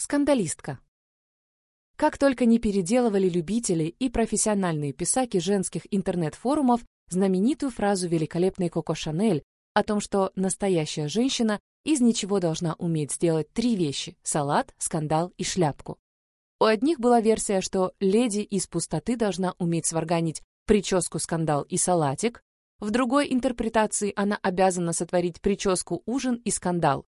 Скандалистка. Как только не переделывали любители и профессиональные писаки женских интернет-форумов знаменитую фразу великолепной Коко Шанель о том, что настоящая женщина из ничего должна уметь сделать три вещи – салат, скандал и шляпку. У одних была версия, что леди из пустоты должна уметь сварганить прическу, скандал и салатик, в другой интерпретации она обязана сотворить прическу, ужин и скандал.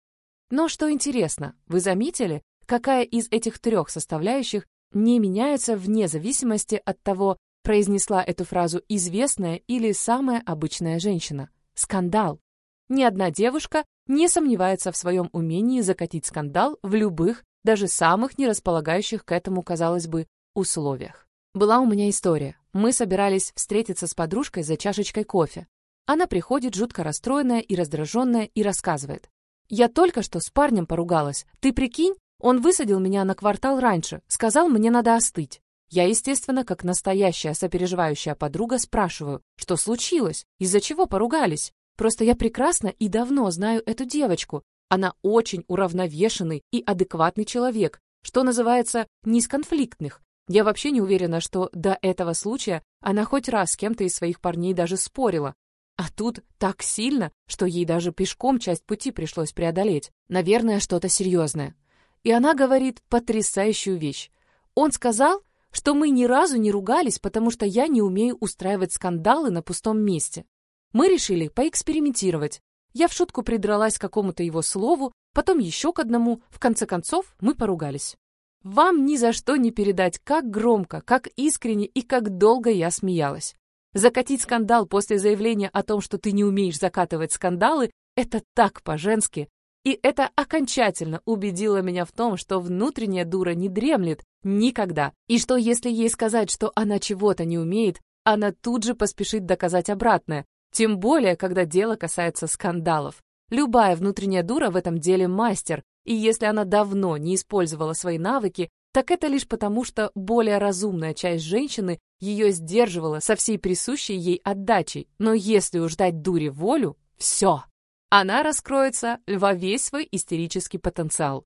Но что интересно, вы заметили, какая из этих трех составляющих не меняется вне зависимости от того, произнесла эту фразу известная или самая обычная женщина? Скандал. Ни одна девушка не сомневается в своем умении закатить скандал в любых, даже самых не располагающих к этому, казалось бы, условиях. Была у меня история. Мы собирались встретиться с подружкой за чашечкой кофе. Она приходит жутко расстроенная и раздраженная и рассказывает. «Я только что с парнем поругалась. Ты прикинь, он высадил меня на квартал раньше, сказал, мне надо остыть. Я, естественно, как настоящая сопереживающая подруга, спрашиваю, что случилось, из-за чего поругались. Просто я прекрасно и давно знаю эту девочку. Она очень уравновешенный и адекватный человек, что называется, не из конфликтных, я вообще не уверена, что до этого случая она хоть раз с кем-то из своих парней даже спорила. А тут так сильно, что ей даже пешком часть пути пришлось преодолеть. Наверное, что-то серьезное. И она говорит потрясающую вещь. Он сказал, что мы ни разу не ругались, потому что я не умею устраивать скандалы на пустом месте. Мы решили поэкспериментировать. Я в шутку придралась к какому-то его слову, потом еще к одному, в конце концов мы поругались. Вам ни за что не передать, как громко, как искренне и как долго я смеялась. Закатить скандал после заявления о том, что ты не умеешь закатывать скандалы, это так по-женски. И это окончательно убедило меня в том, что внутренняя дура не дремлет никогда. И что если ей сказать, что она чего-то не умеет, она тут же поспешит доказать обратное. Тем более, когда дело касается скандалов. Любая внутренняя дура в этом деле мастер, и если она давно не использовала свои навыки, так это лишь потому, что более разумная часть женщины ее сдерживала со всей присущей ей отдачей. Но если уж дать дуре волю, все. Она раскроется во весь свой истерический потенциал.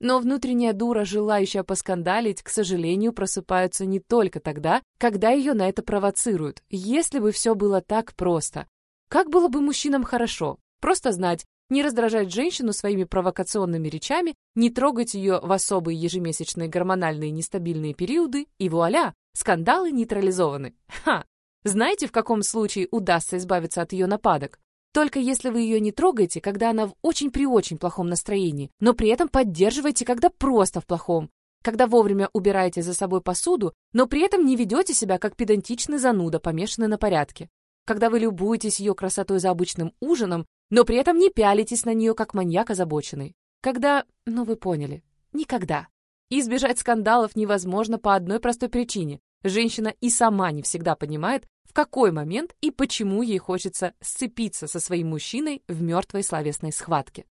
Но внутренняя дура, желающая поскандалить, к сожалению, просыпаются не только тогда, когда ее на это провоцируют. Если бы все было так просто. Как было бы мужчинам хорошо? Просто знать, не раздражать женщину своими провокационными речами, не трогать ее в особые ежемесячные гормональные нестабильные периоды, и вуаля, скандалы нейтрализованы. Ха! Знаете, в каком случае удастся избавиться от ее нападок? Только если вы ее не трогаете, когда она в очень при очень плохом настроении, но при этом поддерживаете, когда просто в плохом, когда вовремя убираете за собой посуду, но при этом не ведете себя как педантичный зануда, помешанный на порядке, когда вы любуетесь ее красотой за обычным ужином, но при этом не пялитесь на нее, как маньяк озабоченный. Когда, ну вы поняли, никогда. избежать скандалов невозможно по одной простой причине. Женщина и сама не всегда понимает, в какой момент и почему ей хочется сцепиться со своим мужчиной в мертвой словесной схватке.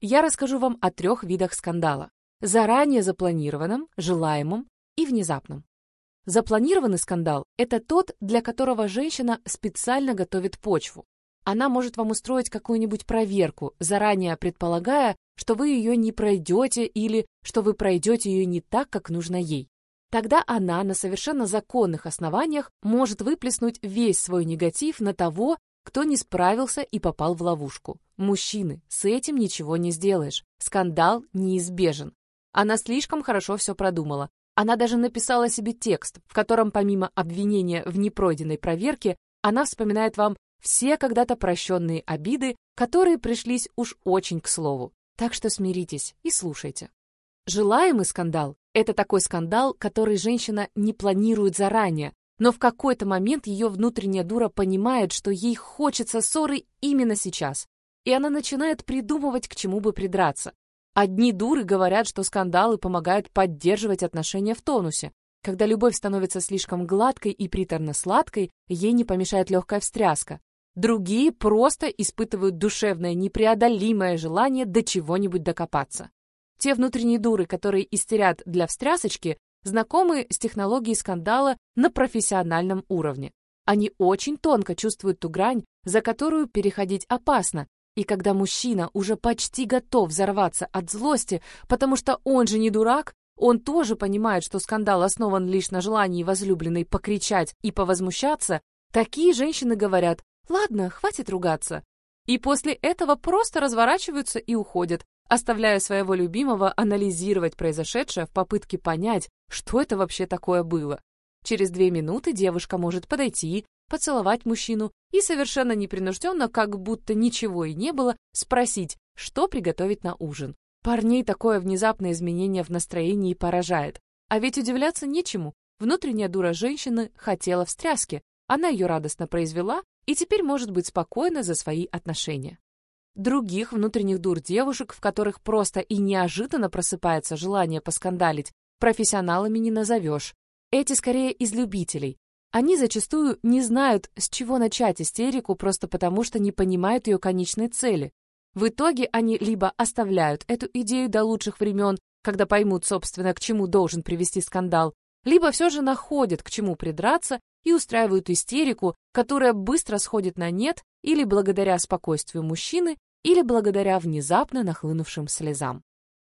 Я расскажу вам о трех видах скандала. Заранее запланированном, желаемом и внезапном. Запланированный скандал – это тот, для которого женщина специально готовит почву. Она может вам устроить какую-нибудь проверку, заранее предполагая, что вы ее не пройдете или что вы пройдете ее не так, как нужно ей. Тогда она на совершенно законных основаниях может выплеснуть весь свой негатив на того, кто не справился и попал в ловушку. Мужчины, с этим ничего не сделаешь. Скандал неизбежен. Она слишком хорошо все продумала. Она даже написала себе текст, в котором помимо обвинения в непройденной проверке, она вспоминает вам все когда-то прощенные обиды, которые пришлись уж очень к слову. Так что смиритесь и слушайте. Желаемый скандал – это такой скандал, который женщина не планирует заранее, но в какой-то момент ее внутренняя дура понимает, что ей хочется ссоры именно сейчас, и она начинает придумывать, к чему бы придраться. Одни дуры говорят, что скандалы помогают поддерживать отношения в тонусе. Когда любовь становится слишком гладкой и приторно-сладкой, ей не помешает легкая встряска. Другие просто испытывают душевное непреодолимое желание до чего-нибудь докопаться. Те внутренние дуры, которые истерят для встрясочки, знакомы с технологией скандала на профессиональном уровне. Они очень тонко чувствуют ту грань, за которую переходить опасно, И когда мужчина уже почти готов взорваться от злости, потому что он же не дурак, он тоже понимает, что скандал основан лишь на желании возлюбленной покричать и повозмущаться, такие женщины говорят «Ладно, хватит ругаться». И после этого просто разворачиваются и уходят, оставляя своего любимого анализировать произошедшее в попытке понять, что это вообще такое было. Через две минуты девушка может подойти, поцеловать мужчину и совершенно непринужденно, как будто ничего и не было, спросить, что приготовить на ужин. Парней такое внезапное изменение в настроении поражает. А ведь удивляться нечему. Внутренняя дура женщины хотела встряски. Она ее радостно произвела и теперь может быть спокойна за свои отношения. Других внутренних дур девушек, в которых просто и неожиданно просыпается желание поскандалить, профессионалами не назовешь. Эти скорее из любителей. Они зачастую не знают, с чего начать истерику просто потому, что не понимают ее конечной цели. В итоге они либо оставляют эту идею до лучших времен, когда поймут, собственно, к чему должен привести скандал, либо все же находят, к чему придраться и устраивают истерику, которая быстро сходит на нет или благодаря спокойствию мужчины, или благодаря внезапно нахлынувшим слезам.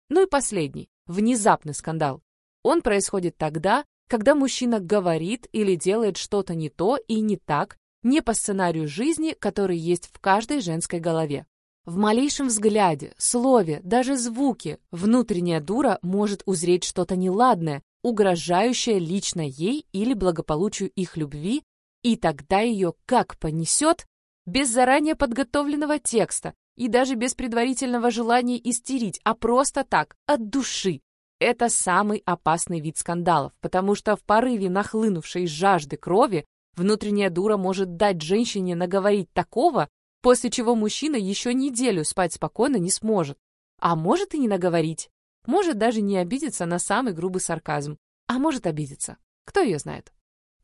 Ну и последний, внезапный скандал. Он происходит тогда, когда мужчина говорит или делает что-то не то и не так, не по сценарию жизни, который есть в каждой женской голове. В малейшем взгляде, слове, даже звуке внутренняя дура может узреть что-то неладное, угрожающее лично ей или благополучию их любви, и тогда ее как понесет, без заранее подготовленного текста и даже без предварительного желания истерить, а просто так, от души. Это самый опасный вид скандалов, потому что в порыве нахлынувшей жажды крови внутренняя дура может дать женщине наговорить такого, после чего мужчина еще неделю спать спокойно не сможет. А может и не наговорить. Может даже не обидеться на самый грубый сарказм. А может обидеться. Кто ее знает?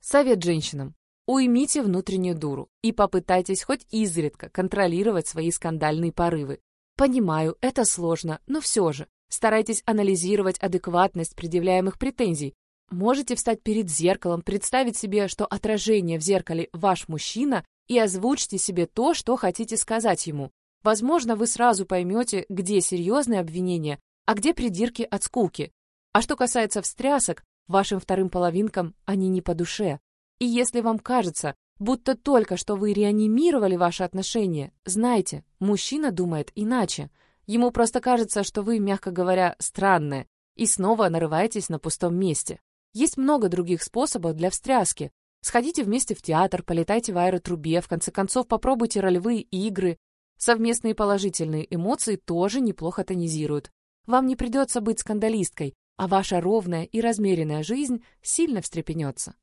Совет женщинам. Уймите внутреннюю дуру и попытайтесь хоть изредка контролировать свои скандальные порывы. Понимаю, это сложно, но все же старайтесь анализировать адекватность предъявляемых претензий. Можете встать перед зеркалом, представить себе, что отражение в зеркале ваш мужчина, и озвучьте себе то, что хотите сказать ему. Возможно, вы сразу поймете, где серьезные обвинения, а где придирки от скуки. А что касается встрясок, вашим вторым половинкам они не по душе. И если вам кажется, будто только что вы реанимировали ваши отношения, знайте, мужчина думает иначе. Ему просто кажется, что вы, мягко говоря, странная, и снова нарываетесь на пустом месте. Есть много других способов для встряски, Сходите вместе в театр, полетайте в аэротрубе, в конце концов попробуйте ролевые игры. Совместные положительные эмоции тоже неплохо тонизируют. Вам не придется быть скандалисткой, а ваша ровная и размеренная жизнь сильно встрепенется.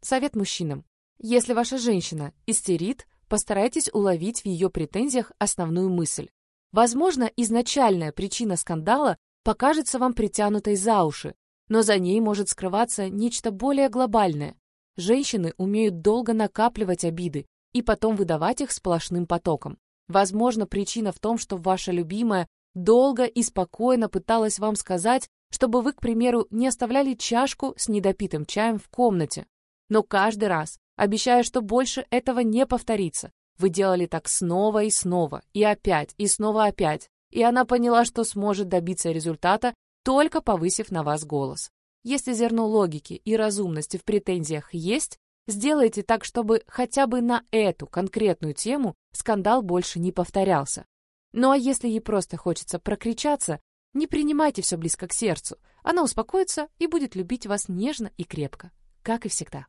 Совет мужчинам. Если ваша женщина истерит, постарайтесь уловить в ее претензиях основную мысль. Возможно, изначальная причина скандала покажется вам притянутой за уши, но за ней может скрываться нечто более глобальное. Женщины умеют долго накапливать обиды и потом выдавать их сплошным потоком. Возможно, причина в том, что ваша любимая долго и спокойно пыталась вам сказать, чтобы вы, к примеру, не оставляли чашку с недопитым чаем в комнате. Но каждый раз, обещая, что больше этого не повторится, вы делали так снова и снова, и опять, и снова опять, и она поняла, что сможет добиться результата, только повысив на вас голос. Если зерно логики и разумности в претензиях есть, сделайте так, чтобы хотя бы на эту конкретную тему скандал больше не повторялся. Ну а если ей просто хочется прокричаться, не принимайте все близко к сердцу. Она успокоится и будет любить вас нежно и крепко, как и всегда.